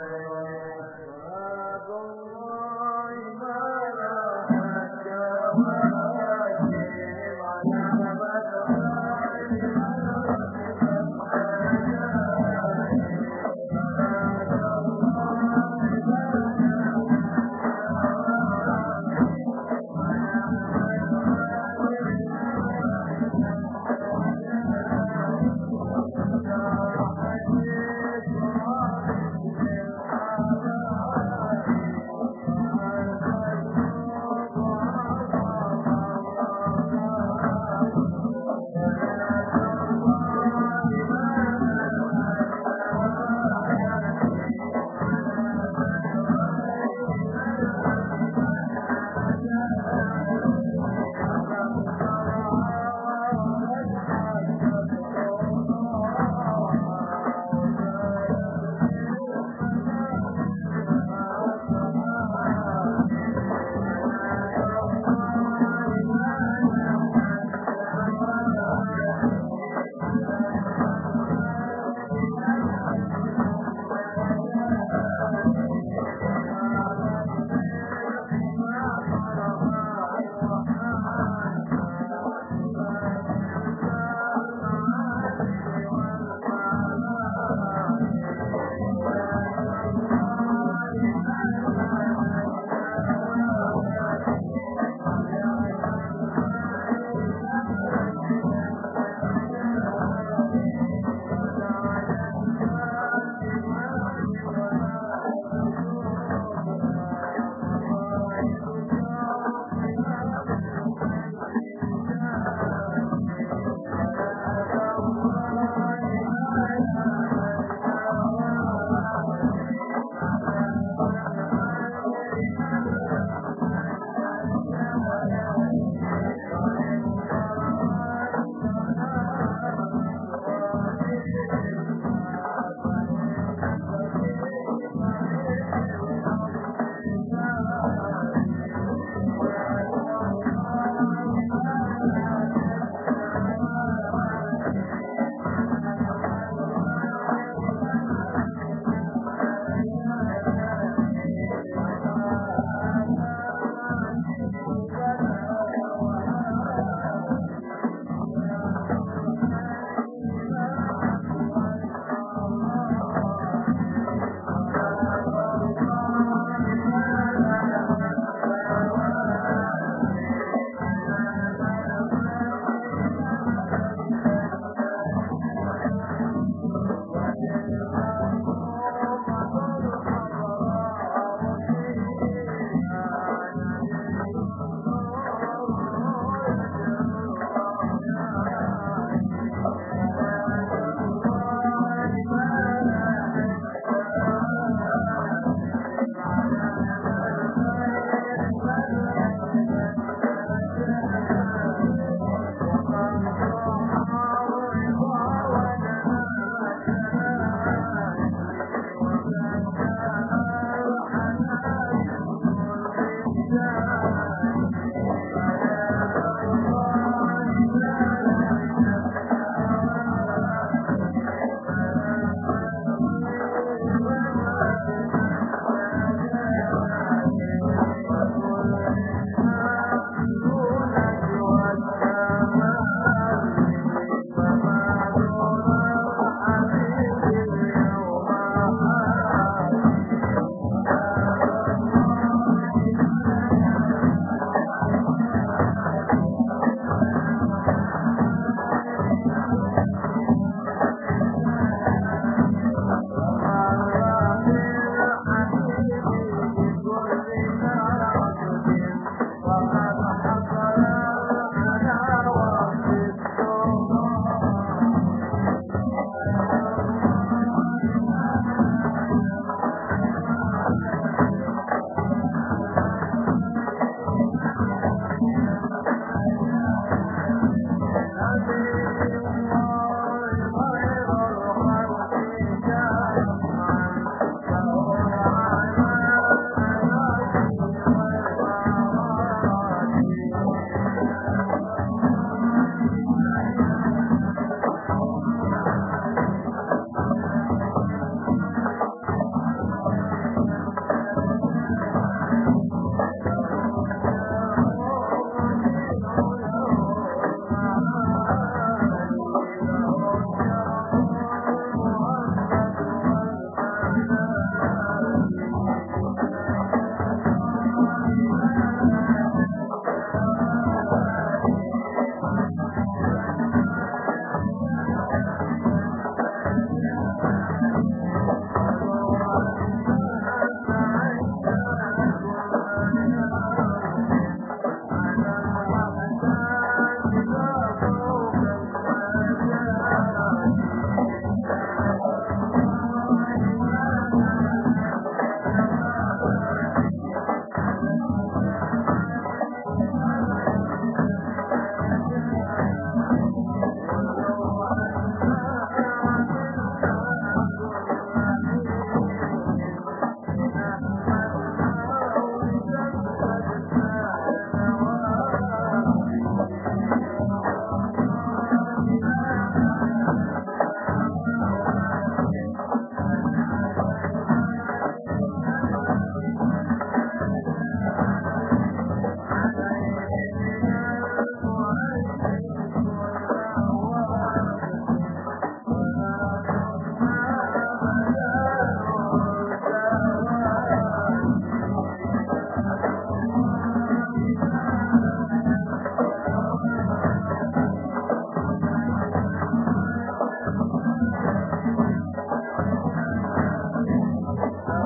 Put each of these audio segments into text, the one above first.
Thank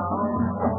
down.